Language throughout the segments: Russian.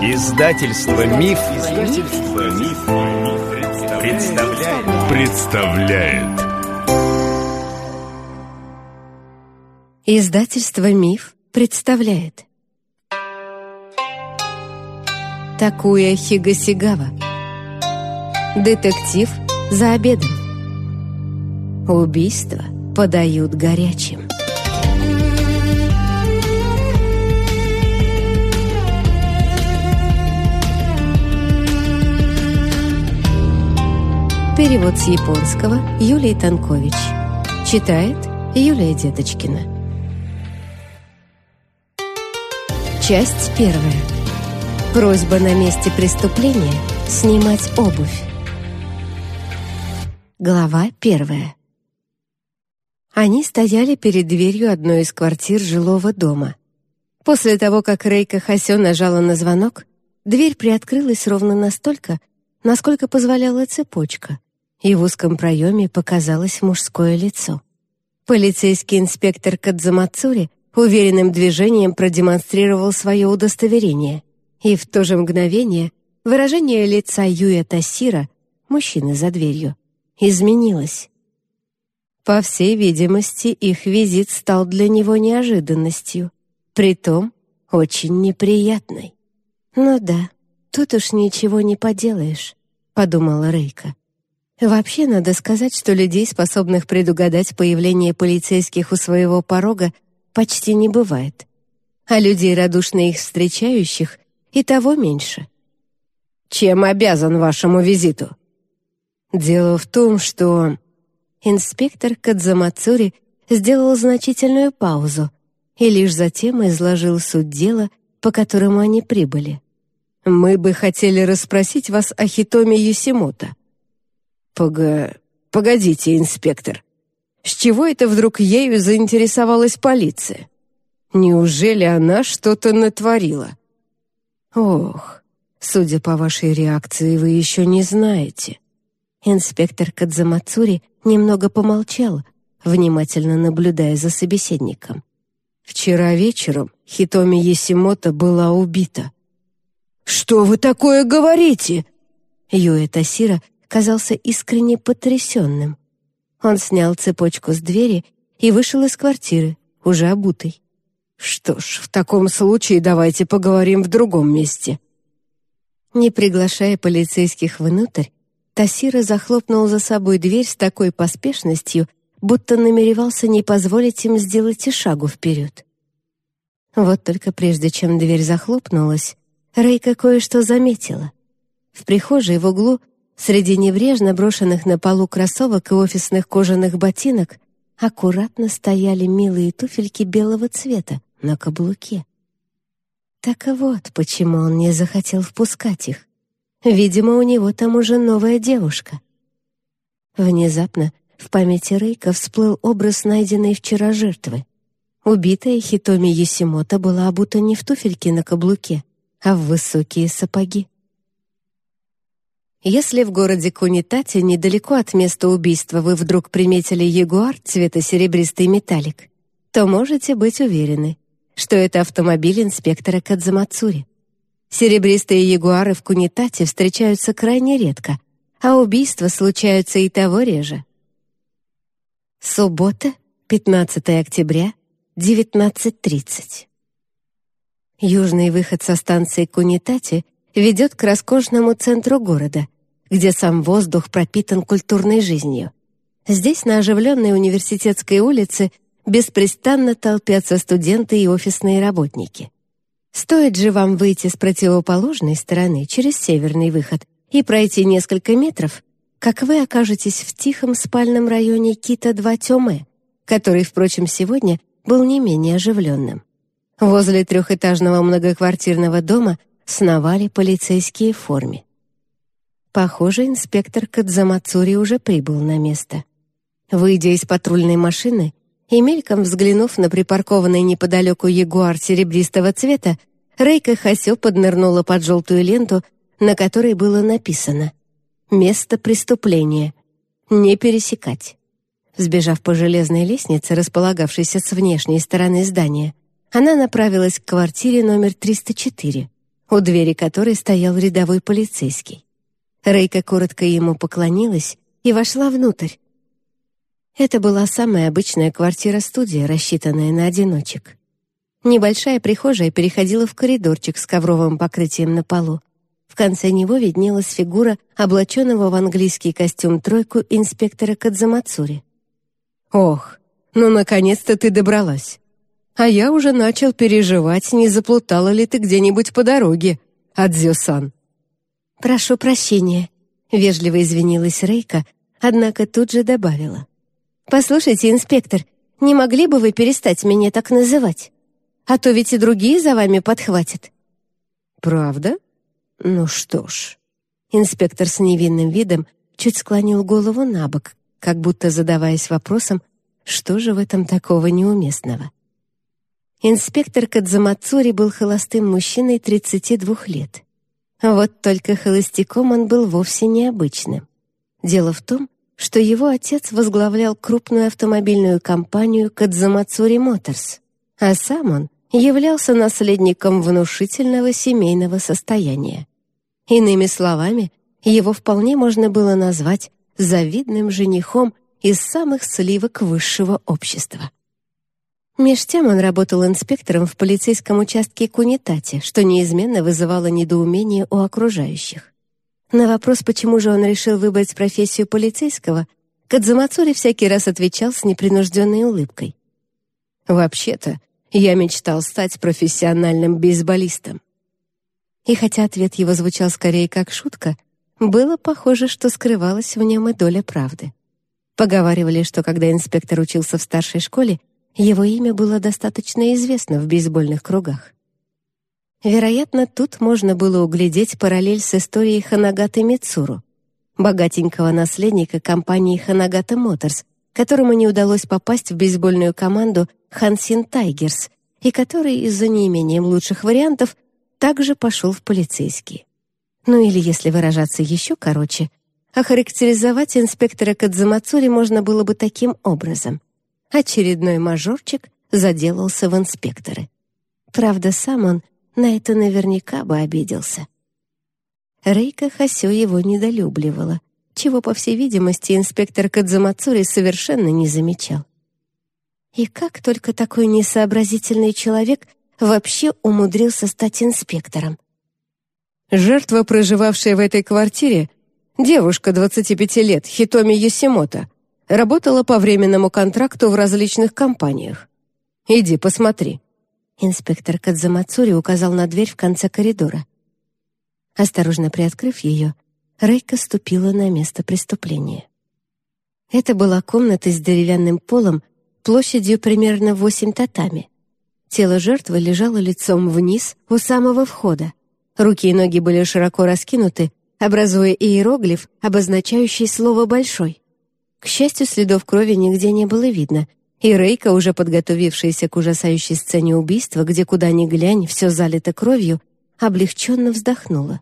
Издательство Миф, Издательство Миф, представляет. представляет. Издательство Миф представляет. Такуя Хигасигава. Детектив за обедом. Убийство подают горячим. Перевод с японского Юлии Танкович. Читает Юлия Деточкина. Часть первая. Просьба на месте преступления снимать обувь. Глава первая. Они стояли перед дверью одной из квартир жилого дома. После того, как Рейка Хасё нажала на звонок, дверь приоткрылась ровно настолько, насколько позволяла цепочка, и в узком проеме показалось мужское лицо. Полицейский инспектор Кадзамацури уверенным движением продемонстрировал свое удостоверение, и в то же мгновение выражение лица Юя Тасира, мужчины за дверью, изменилось. По всей видимости, их визит стал для него неожиданностью, притом очень неприятной. «Ну да, тут уж ничего не поделаешь», — подумала Рейка. Вообще, надо сказать, что людей, способных предугадать появление полицейских у своего порога, почти не бывает. А людей, радушно их встречающих, и того меньше. «Чем обязан вашему визиту?» «Дело в том, что...» Инспектор Кадзамацури сделал значительную паузу и лишь затем изложил суть дела, по которому они прибыли. «Мы бы хотели расспросить вас о Хитоме Юсимото. Пога... Погодите, инспектор. С чего это вдруг ею заинтересовалась полиция? Неужели она что-то натворила? Ох, судя по вашей реакции, вы еще не знаете. Инспектор Кадзамацури немного помолчал, внимательно наблюдая за собеседником. Вчера вечером Хитоми Есимото была убита. «Что вы такое говорите?» Юэ Тасира казался искренне потрясенным. Он снял цепочку с двери и вышел из квартиры, уже обутый. «Что ж, в таком случае давайте поговорим в другом месте». Не приглашая полицейских внутрь, Тасира захлопнул за собой дверь с такой поспешностью, будто намеревался не позволить им сделать и шагу вперед. Вот только прежде чем дверь захлопнулась, Рейка кое-что заметила. В прихожей в углу Среди небрежно брошенных на полу кроссовок и офисных кожаных ботинок аккуратно стояли милые туфельки белого цвета на каблуке. Так вот, почему он не захотел впускать их. Видимо, у него там уже новая девушка. Внезапно в памяти Рейка всплыл образ найденной вчера жертвы. Убитая Хитоми Юсимото была обута не в туфельки на каблуке, а в высокие сапоги. Если в городе Кунитати, недалеко от места убийства, вы вдруг приметили ягуар цвета серебристый металлик, то можете быть уверены, что это автомобиль инспектора Кадзамацури. Серебристые ягуары в Кунитате встречаются крайне редко, а убийства случаются и того реже. Суббота, 15 октября, 19.30. Южный выход со станции Кунитати ведет к роскошному центру города, где сам воздух пропитан культурной жизнью. Здесь, на оживленной университетской улице, беспрестанно толпятся студенты и офисные работники. Стоит же вам выйти с противоположной стороны через северный выход и пройти несколько метров, как вы окажетесь в тихом спальном районе Кита-2 Тёме, который, впрочем, сегодня был не менее оживленным. Возле трехэтажного многоквартирного дома сновали полицейские в форме. Похоже, инспектор Кадзамацури уже прибыл на место. Выйдя из патрульной машины и мельком взглянув на припаркованный неподалеку ягуар серебристого цвета, Рейка Хасё поднырнула под желтую ленту, на которой было написано «Место преступления. Не пересекать». Сбежав по железной лестнице, располагавшейся с внешней стороны здания, она направилась к квартире номер 304 у двери которой стоял рядовой полицейский. Рейка коротко ему поклонилась и вошла внутрь. Это была самая обычная квартира-студия, рассчитанная на одиночек. Небольшая прихожая переходила в коридорчик с ковровым покрытием на полу. В конце него виднелась фигура облаченного в английский костюм тройку инспектора Кадзамацури. «Ох, ну, наконец-то ты добралась!» А я уже начал переживать, не заплутала ли ты где-нибудь по дороге, Адзё-сан. «Прошу прощения», — вежливо извинилась Рейка, однако тут же добавила. «Послушайте, инспектор, не могли бы вы перестать меня так называть? А то ведь и другие за вами подхватят». «Правда? Ну что ж». Инспектор с невинным видом чуть склонил голову на бок, как будто задаваясь вопросом, что же в этом такого неуместного. Инспектор Кадзамацури был холостым мужчиной 32 лет. Вот только холостяком он был вовсе необычным. Дело в том, что его отец возглавлял крупную автомобильную компанию Кадзамацури Моторс, а сам он являлся наследником внушительного семейного состояния. Иными словами, его вполне можно было назвать завидным женихом из самых сливок высшего общества. Меж тем он работал инспектором в полицейском участке Кунитати, что неизменно вызывало недоумение у окружающих. На вопрос, почему же он решил выбрать профессию полицейского, Кадзамацури всякий раз отвечал с непринужденной улыбкой. «Вообще-то, я мечтал стать профессиональным бейсболистом». И хотя ответ его звучал скорее как шутка, было похоже, что скрывалась в нем и доля правды. Поговаривали, что когда инспектор учился в старшей школе, его имя было достаточно известно в бейсбольных кругах. Вероятно, тут можно было углядеть параллель с историей Ханагаты Мицуру, богатенького наследника компании Ханагата Моторс, которому не удалось попасть в бейсбольную команду Хансин Тайгерс, и который из-за неимением лучших вариантов также пошел в полицейские. Ну или, если выражаться еще короче, охарактеризовать инспектора Кадзамацури можно было бы таким образом очередной мажорчик заделался в инспекторы. Правда, сам он на это наверняка бы обиделся. Рейка Хасё его недолюбливала, чего, по всей видимости, инспектор Кадзамацури совершенно не замечал. И как только такой несообразительный человек вообще умудрился стать инспектором? Жертва, проживавшая в этой квартире, девушка 25 лет, Хитоми Юсимото, Работала по временному контракту в различных компаниях. Иди, посмотри». Инспектор Кадзамацури указал на дверь в конце коридора. Осторожно приоткрыв ее, Рейка ступила на место преступления. Это была комната с деревянным полом площадью примерно восемь татами. Тело жертвы лежало лицом вниз у самого входа. Руки и ноги были широко раскинуты, образуя иероглиф, обозначающий слово «большой». К счастью, следов крови нигде не было видно, и Рейка, уже подготовившаяся к ужасающей сцене убийства, где куда ни глянь, все залито кровью, облегченно вздохнула.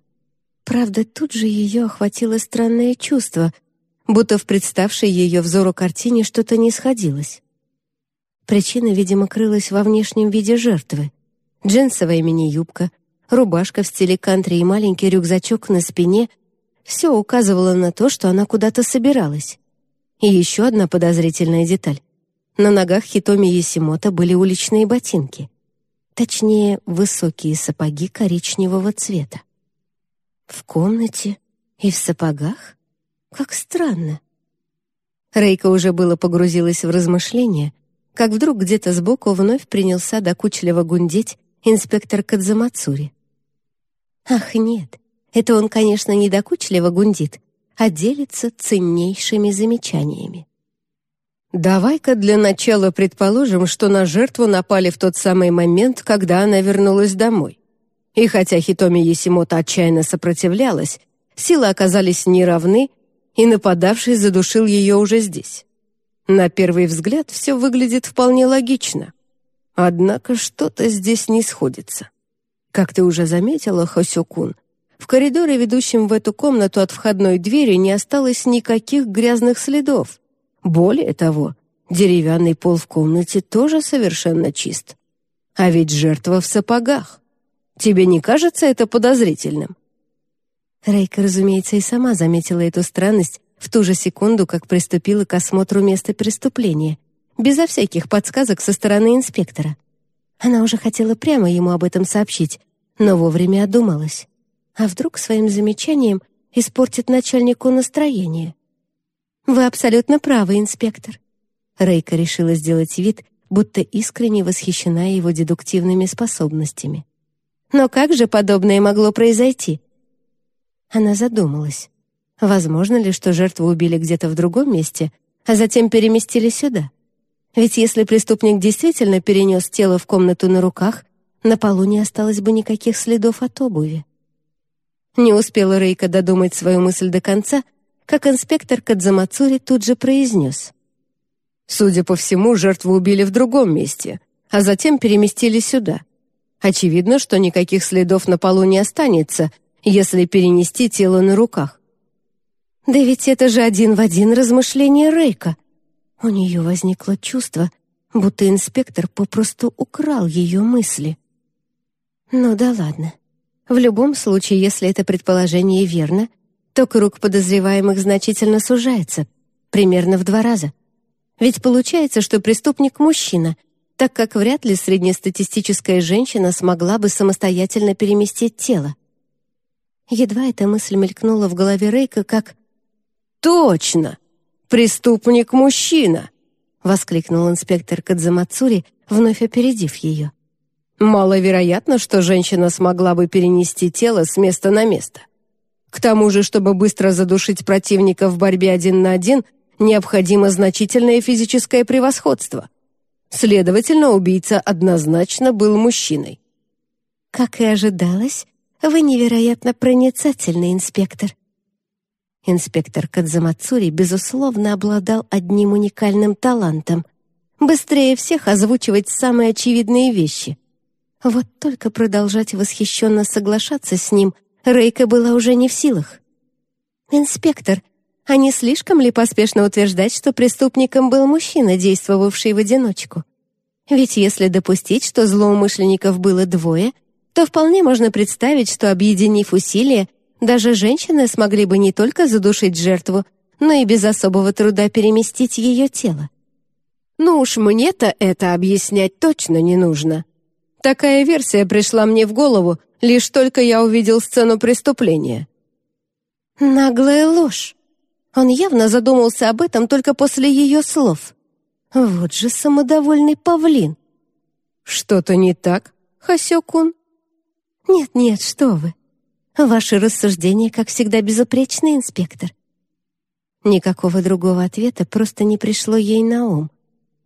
Правда, тут же ее охватило странное чувство, будто в представшей ее взору картине что-то не сходилось. Причина, видимо, крылась во внешнем виде жертвы. Джинсовая мини-юбка, рубашка в стиле кантри и маленький рюкзачок на спине — все указывало на то, что она куда-то собиралась. И еще одна подозрительная деталь. На ногах Хитоми Есимото были уличные ботинки. Точнее, высокие сапоги коричневого цвета. В комнате и в сапогах? Как странно. Рейка уже было погрузилась в размышления, как вдруг где-то сбоку вновь принялся докучливо гундеть инспектор Кадзамацури. Ах, нет, это он, конечно, не докучливо гундит, а делится ценнейшими замечаниями. «Давай-ка для начала предположим, что на жертву напали в тот самый момент, когда она вернулась домой. И хотя Хитоми Есимото отчаянно сопротивлялась, силы оказались неравны, и нападавший задушил ее уже здесь. На первый взгляд все выглядит вполне логично. Однако что-то здесь не сходится. Как ты уже заметила, Хосюкун, в коридоре, ведущем в эту комнату от входной двери, не осталось никаких грязных следов. Более того, деревянный пол в комнате тоже совершенно чист. А ведь жертва в сапогах. Тебе не кажется это подозрительным?» Рейка, разумеется, и сама заметила эту странность в ту же секунду, как приступила к осмотру места преступления, безо всяких подсказок со стороны инспектора. Она уже хотела прямо ему об этом сообщить, но вовремя одумалась. А вдруг своим замечанием испортит начальнику настроение? «Вы абсолютно правы, инспектор». Рейка решила сделать вид, будто искренне восхищена его дедуктивными способностями. «Но как же подобное могло произойти?» Она задумалась. Возможно ли, что жертву убили где-то в другом месте, а затем переместили сюда? Ведь если преступник действительно перенес тело в комнату на руках, на полу не осталось бы никаких следов от обуви. Не успела Рейка додумать свою мысль до конца, как инспектор Кадзамацури тут же произнес. «Судя по всему, жертву убили в другом месте, а затем переместили сюда. Очевидно, что никаких следов на полу не останется, если перенести тело на руках. Да ведь это же один в один размышление Рейка. У нее возникло чувство, будто инспектор попросту украл ее мысли. Ну да ладно. В любом случае, если это предположение верно, то круг подозреваемых значительно сужается, примерно в два раза. Ведь получается, что преступник — мужчина, так как вряд ли среднестатистическая женщина смогла бы самостоятельно переместить тело. Едва эта мысль мелькнула в голове Рейка, как «Точно! Преступник-мужчина!» — воскликнул инспектор Кадзамацури, вновь опередив ее. «Маловероятно, что женщина смогла бы перенести тело с места на место. К тому же, чтобы быстро задушить противника в борьбе один на один, необходимо значительное физическое превосходство. Следовательно, убийца однозначно был мужчиной». Как и ожидалось, вы невероятно проницательный инспектор. Инспектор Кадзамацури, безусловно, обладал одним уникальным талантом — быстрее всех озвучивать самые очевидные вещи. Вот только продолжать восхищенно соглашаться с ним Рейка была уже не в силах. «Инспектор, а не слишком ли поспешно утверждать, что преступником был мужчина, действовавший в одиночку? Ведь если допустить, что злоумышленников было двое, то вполне можно представить, что, объединив усилия, даже женщины смогли бы не только задушить жертву, но и без особого труда переместить ее тело. Ну уж мне-то это объяснять точно не нужно. Такая версия пришла мне в голову, лишь только я увидел сцену преступления. Наглая ложь. Он явно задумался об этом только после ее слов. Вот же самодовольный павлин. Что-то не так, Хасёкун? Нет-нет, что вы. Ваши рассуждения, как всегда, безупречны, инспектор. Никакого другого ответа просто не пришло ей на ум.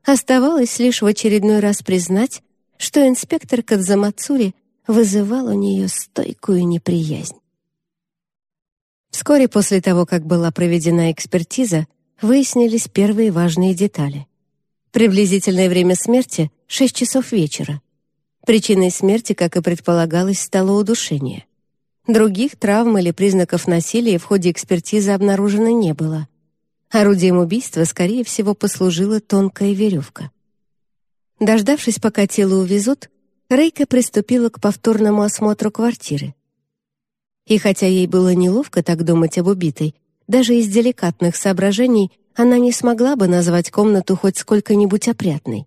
Оставалось лишь в очередной раз признать, что инспектор Кадзамацури вызывал у нее стойкую неприязнь. Вскоре после того, как была проведена экспертиза, выяснились первые важные детали. Приблизительное время смерти — 6 часов вечера. Причиной смерти, как и предполагалось, стало удушение. Других травм или признаков насилия в ходе экспертизы обнаружено не было. Орудием убийства, скорее всего, послужила тонкая веревка. Дождавшись, пока тело увезут, Рейка приступила к повторному осмотру квартиры. И хотя ей было неловко так думать об убитой, даже из деликатных соображений она не смогла бы назвать комнату хоть сколько-нибудь опрятной.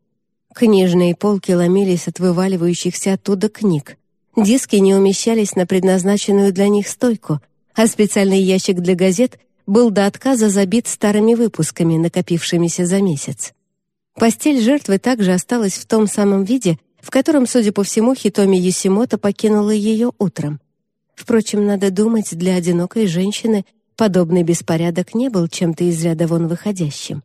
Книжные полки ломились от вываливающихся оттуда книг. Диски не умещались на предназначенную для них стойку, а специальный ящик для газет был до отказа забит старыми выпусками, накопившимися за месяц. Постель жертвы также осталась в том самом виде, в котором, судя по всему, Хитоми Юсимото покинула ее утром. Впрочем, надо думать, для одинокой женщины подобный беспорядок не был чем-то из ряда вон выходящим.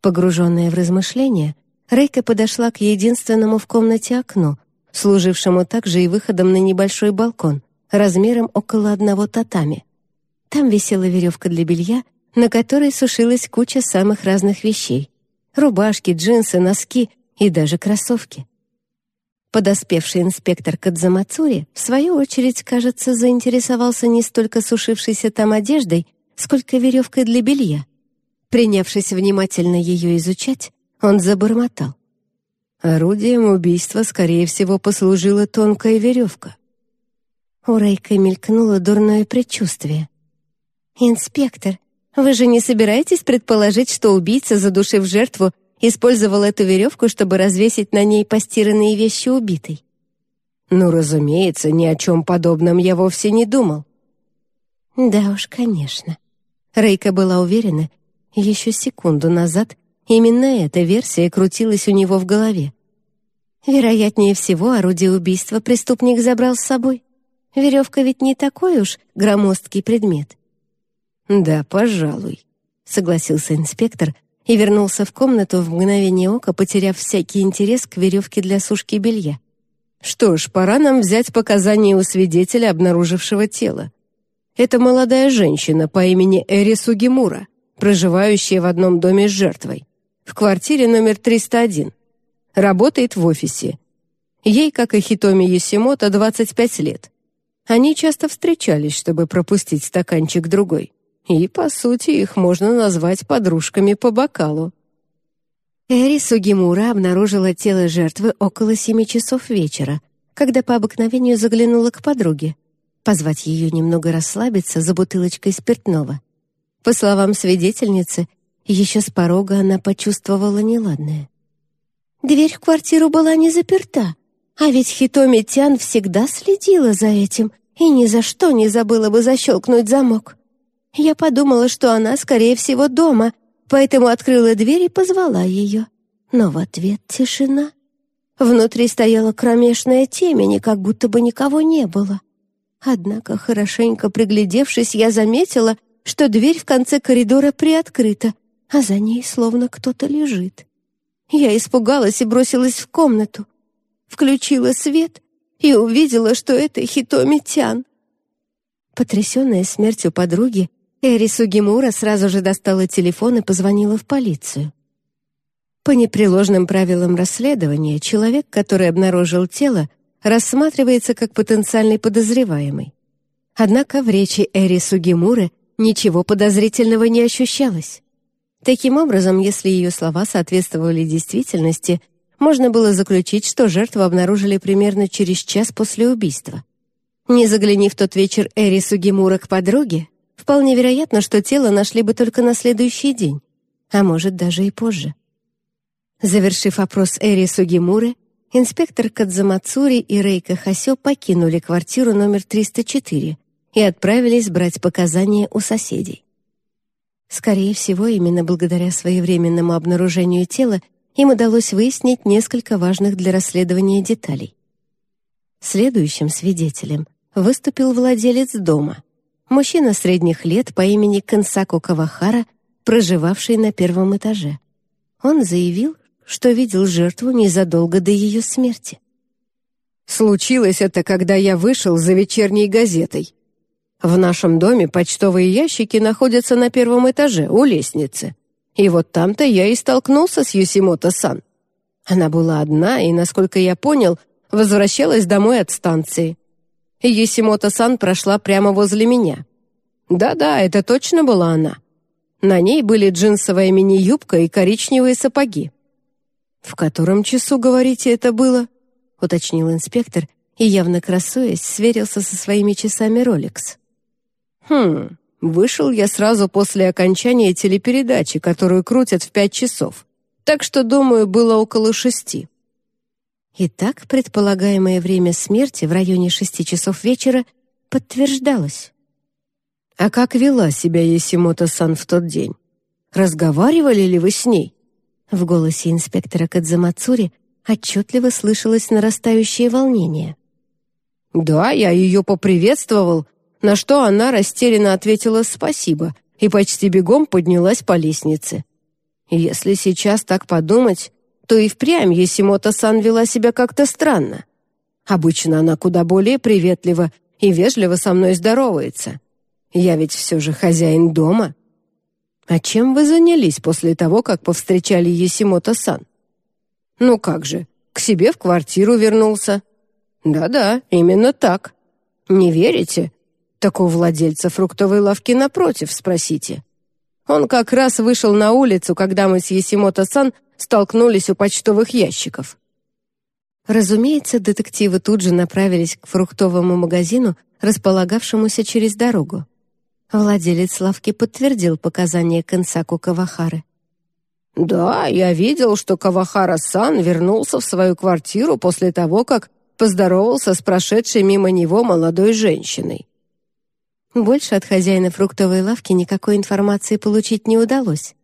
Погруженная в размышления, Рейка подошла к единственному в комнате окну, служившему также и выходом на небольшой балкон, размером около одного татами. Там висела веревка для белья, на которой сушилась куча самых разных вещей — рубашки, джинсы, носки и даже кроссовки. Подоспевший инспектор Кадзамацури, в свою очередь, кажется, заинтересовался не столько сушившейся там одеждой, сколько веревкой для белья. Принявшись внимательно ее изучать, он забормотал. Орудием убийства, скорее всего, послужила тонкая веревка. У Рейка мелькнуло дурное предчувствие. «Инспектор, вы же не собираетесь предположить, что убийца, задушив жертву, использовал эту веревку, чтобы развесить на ней постиранные вещи убитой?» «Ну, разумеется, ни о чем подобном я вовсе не думал». «Да уж, конечно». Рейка была уверена, еще секунду назад именно эта версия крутилась у него в голове. Вероятнее всего, орудие убийства преступник забрал с собой. Веревка ведь не такой уж громоздкий предмет. «Да, пожалуй», — согласился инспектор и вернулся в комнату в мгновение ока, потеряв всякий интерес к веревке для сушки белья. «Что ж, пора нам взять показания у свидетеля, обнаружившего тело. Это молодая женщина по имени Эри Сугимура, проживающая в одном доме с жертвой, в квартире номер 301. Работает в офисе. Ей, как и Хитоми Юсимото, 25 лет. Они часто встречались, чтобы пропустить стаканчик другой. И, по сути, их можно назвать подружками по бокалу. Эри Сугимура обнаружила тело жертвы около семи часов вечера, когда по обыкновению заглянула к подруге, позвать ее немного расслабиться за бутылочкой спиртного. По словам свидетельницы, еще с порога она почувствовала неладное. Дверь в квартиру была не заперта, а ведь Хитоми всегда следила за этим и ни за что не забыла бы защелкнуть замок. Я подумала, что она, скорее всего, дома, поэтому открыла дверь и позвала ее. Но в ответ тишина. Внутри стояла кромешная темень, и как будто бы никого не было. Однако, хорошенько приглядевшись, я заметила, что дверь в конце коридора приоткрыта, а за ней словно кто-то лежит. Я испугалась и бросилась в комнату. Включила свет и увидела, что это Хитоми Тян. Потрясенная смертью подруги, Эри Сугимура сразу же достала телефон и позвонила в полицию. По непреложным правилам расследования, человек, который обнаружил тело, рассматривается как потенциальный подозреваемый. Однако в речи Эри Сугимуры ничего подозрительного не ощущалось. Таким образом, если ее слова соответствовали действительности, можно было заключить, что жертву обнаружили примерно через час после убийства. Не заглянив в тот вечер Эри Сугимура к подруге, вполне вероятно, что тело нашли бы только на следующий день, а может, даже и позже. Завершив опрос Эри Сугимуры, инспектор Кадзамацури и Рейка Хасё покинули квартиру номер 304 и отправились брать показания у соседей. Скорее всего, именно благодаря своевременному обнаружению тела им удалось выяснить несколько важных для расследования деталей. Следующим свидетелем выступил владелец дома, мужчина средних лет по имени Кансаку Кавахара, проживавший на первом этаже. Он заявил, что видел жертву незадолго до ее смерти. «Случилось это, когда я вышел за вечерней газетой», в нашем доме почтовые ящики находятся на первом этаже, у лестницы. И вот там-то я и столкнулся с Юсимото-сан. Она была одна и, насколько я понял, возвращалась домой от станции. Юсимото-сан прошла прямо возле меня. Да-да, это точно была она. На ней были джинсовая мини-юбка и коричневые сапоги. «В котором часу, говорите, это было?» — уточнил инспектор и, явно красуясь, сверился со своими часами Rolex. «Хм, вышел я сразу после окончания телепередачи, которую крутят в пять часов. Так что, думаю, было около шести». Итак, предполагаемое время смерти в районе шести часов вечера подтверждалось. «А как вела себя Есимото-сан в тот день? Разговаривали ли вы с ней?» В голосе инспектора Кадзамацури отчетливо слышалось нарастающее волнение. «Да, я ее поприветствовал, на что она растерянно ответила «спасибо» и почти бегом поднялась по лестнице. Если сейчас так подумать, то и впрямь Есимото-сан вела себя как-то странно. Обычно она куда более приветлива и вежливо со мной здоровается. Я ведь все же хозяин дома. А чем вы занялись после того, как повстречали Есимото-сан? Ну как же, к себе в квартиру вернулся. Да-да, именно так. Не верите? Так у владельца фруктовой лавки напротив, спросите. Он как раз вышел на улицу, когда мы с Есимото-сан столкнулись у почтовых ящиков. Разумеется, детективы тут же направились к фруктовому магазину, располагавшемуся через дорогу. Владелец лавки подтвердил показания Кенсаку Кавахары. «Да, я видел, что Кавахара-сан вернулся в свою квартиру после того, как поздоровался с прошедшей мимо него молодой женщиной». Больше от хозяина фруктовой лавки никакой информации получить не удалось.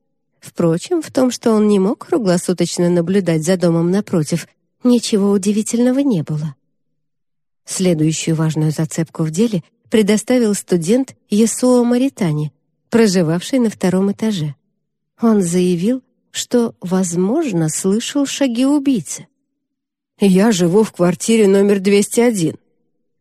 Впрочем, в том, что он не мог круглосуточно наблюдать за домом напротив, ничего удивительного не было. Следующую важную зацепку в деле предоставил студент Есуо Маритани, проживавший на втором этаже. Он заявил, что, возможно, слышал шаги убийцы. «Я живу в квартире номер 201.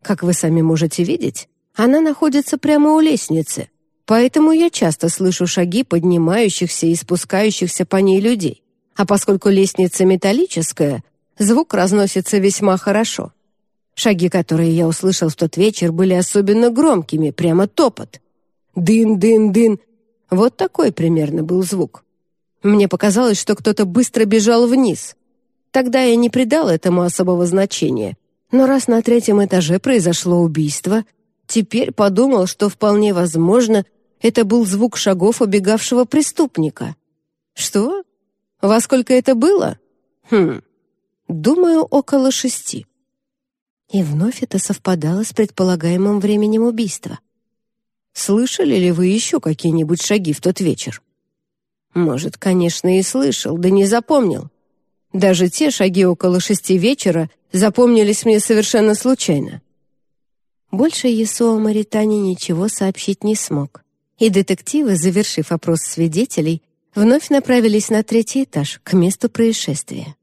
Как вы сами можете видеть, она находится прямо у лестницы, поэтому я часто слышу шаги поднимающихся и спускающихся по ней людей. А поскольку лестница металлическая, звук разносится весьма хорошо. Шаги, которые я услышал в тот вечер, были особенно громкими, прямо топот. Дын-дын-дын. Вот такой примерно был звук. Мне показалось, что кто-то быстро бежал вниз. Тогда я не придал этому особого значения. Но раз на третьем этаже произошло убийство, теперь подумал, что вполне возможно, это был звук шагов убегавшего преступника. Что? Во сколько это было? Хм, думаю, около шести. И вновь это совпадало с предполагаемым временем убийства. Слышали ли вы еще какие-нибудь шаги в тот вечер? Может, конечно, и слышал, да не запомнил. Даже те шаги около шести вечера запомнились мне совершенно случайно. Больше Есуа Маритани ничего сообщить не смог. И детективы, завершив опрос свидетелей, вновь направились на третий этаж, к месту происшествия.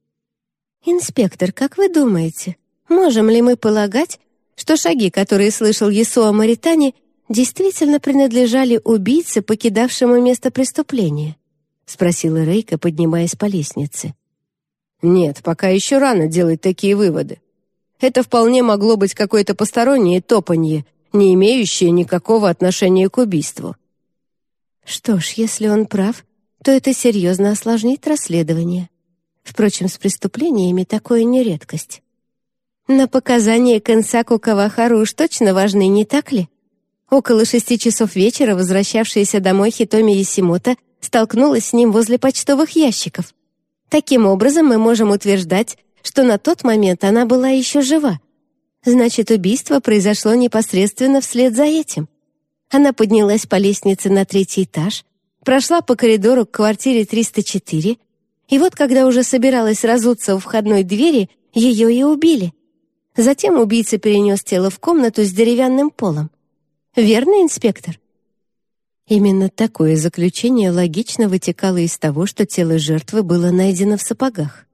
«Инспектор, как вы думаете, можем ли мы полагать, что шаги, которые слышал Есуа Маритани, действительно принадлежали убийце, покидавшему место преступления?» — спросила Рейка, поднимаясь по лестнице. «Нет, пока еще рано делать такие выводы. Это вполне могло быть какое-то постороннее топанье, не имеющее никакого отношения к убийству». «Что ж, если он прав, то это серьезно осложнит расследование. Впрочем, с преступлениями такое не редкость. На показания Кенсаку Кавахару уж точно важны, не так ли? Около шести часов вечера возвращавшаяся домой Хитоми Ясимото столкнулась с ним возле почтовых ящиков. Таким образом, мы можем утверждать, что на тот момент она была еще жива. Значит, убийство произошло непосредственно вслед за этим. Она поднялась по лестнице на третий этаж, прошла по коридору к квартире 304, и вот когда уже собиралась разуться у входной двери, ее и убили. Затем убийца перенес тело в комнату с деревянным полом. Верно, инспектор? Именно такое заключение логично вытекало из того, что тело жертвы было найдено в сапогах.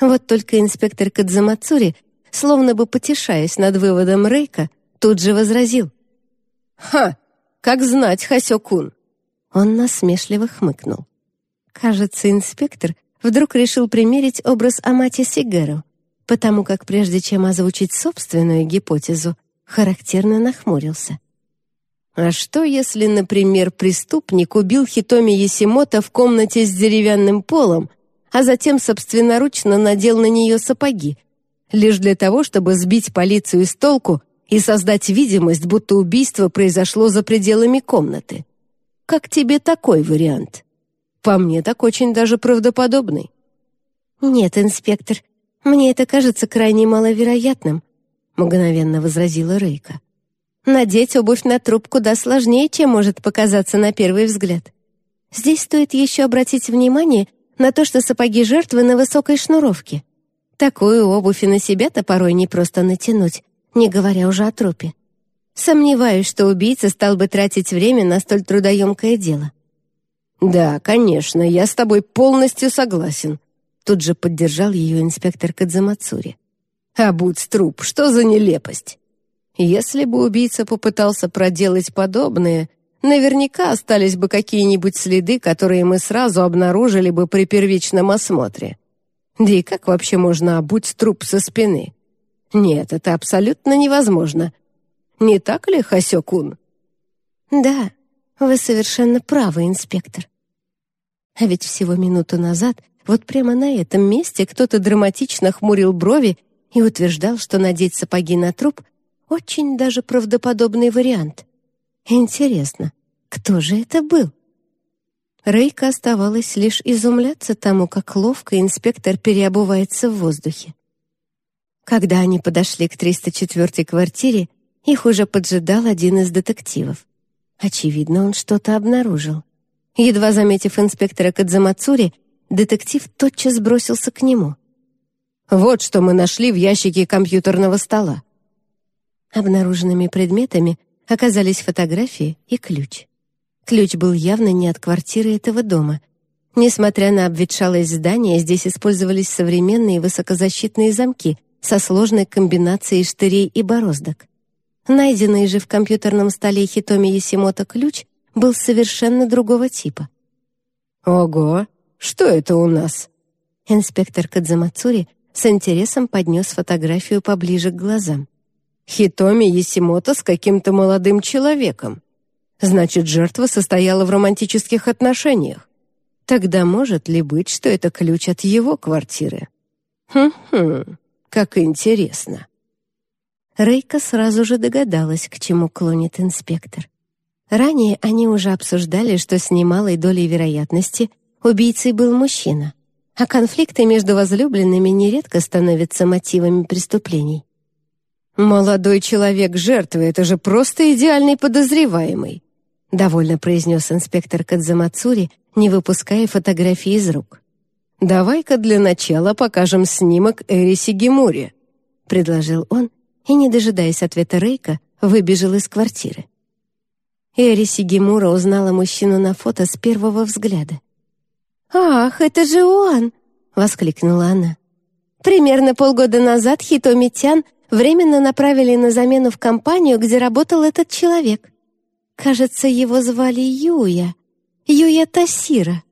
Вот только инспектор Кадзамацури, словно бы потешаясь над выводом Рейка, тут же возразил. «Ха! Как знать, Хасё-кун!» Он насмешливо хмыкнул. Кажется, инспектор вдруг решил примерить образ Амати Сигару, потому как прежде чем озвучить собственную гипотезу, характерно нахмурился. А что, если, например, преступник убил Хитоми Ясимото в комнате с деревянным полом, а затем собственноручно надел на нее сапоги, лишь для того, чтобы сбить полицию с толку и создать видимость, будто убийство произошло за пределами комнаты? Как тебе такой вариант? По мне так очень даже правдоподобный. «Нет, инспектор, мне это кажется крайне маловероятным», — мгновенно возразила Рейка. Надеть обувь на труп куда сложнее, чем может показаться на первый взгляд. Здесь стоит еще обратить внимание на то, что сапоги жертвы на высокой шнуровке. Такую обувь и на себя-то порой не просто натянуть, не говоря уже о трупе. Сомневаюсь, что убийца стал бы тратить время на столь трудоемкое дело. «Да, конечно, я с тобой полностью согласен», тут же поддержал ее инспектор Кадзамацури. «А будь труп, что за нелепость!» Если бы убийца попытался проделать подобное, наверняка остались бы какие-нибудь следы, которые мы сразу обнаружили бы при первичном осмотре. Да и как вообще можно обуть труп со спины? Нет, это абсолютно невозможно. Не так ли, Хасёкун? Да, вы совершенно правы, инспектор. А ведь всего минуту назад вот прямо на этом месте кто-то драматично хмурил брови и утверждал, что надеть сапоги на труп — очень даже правдоподобный вариант. Интересно, кто же это был? Рейка оставалось лишь изумляться тому, как ловко инспектор переобувается в воздухе. Когда они подошли к 304-й квартире, их уже поджидал один из детективов. Очевидно, он что-то обнаружил. Едва заметив инспектора Кадзамацури, детектив тотчас бросился к нему. «Вот что мы нашли в ящике компьютерного стола». Обнаруженными предметами оказались фотографии и ключ. Ключ был явно не от квартиры этого дома. Несмотря на обветшалость здания, здесь использовались современные высокозащитные замки со сложной комбинацией штырей и бороздок. Найденный же в компьютерном столе Хитоми Ясимото ключ был совершенно другого типа. «Ого! Что это у нас?» Инспектор Кадзамацури с интересом поднес фотографию поближе к глазам. «Хитоми Ясимото с каким-то молодым человеком. Значит, жертва состояла в романтических отношениях. Тогда может ли быть, что это ключ от его квартиры? Хм-хм, как интересно. Рейка сразу же догадалась, к чему клонит инспектор. Ранее они уже обсуждали, что с немалой долей вероятности убийцей был мужчина, а конфликты между возлюбленными нередко становятся мотивами преступлений. «Молодой человек жертвы — это же просто идеальный подозреваемый довольно произнес инспектор Кадзамацури, не выпуская фотографии из рук. «Давай-ка для начала покажем снимок Эриси Гимури», — предложил он, и, не дожидаясь ответа Рейка, выбежал из квартиры. Эриси Гимура узнала мужчину на фото с первого взгляда. «Ах, это же он!» — воскликнула она. Примерно полгода назад Хитоми Тян временно направили на замену в компанию, где работал этот человек. Кажется, его звали Юя. Юя Тасира.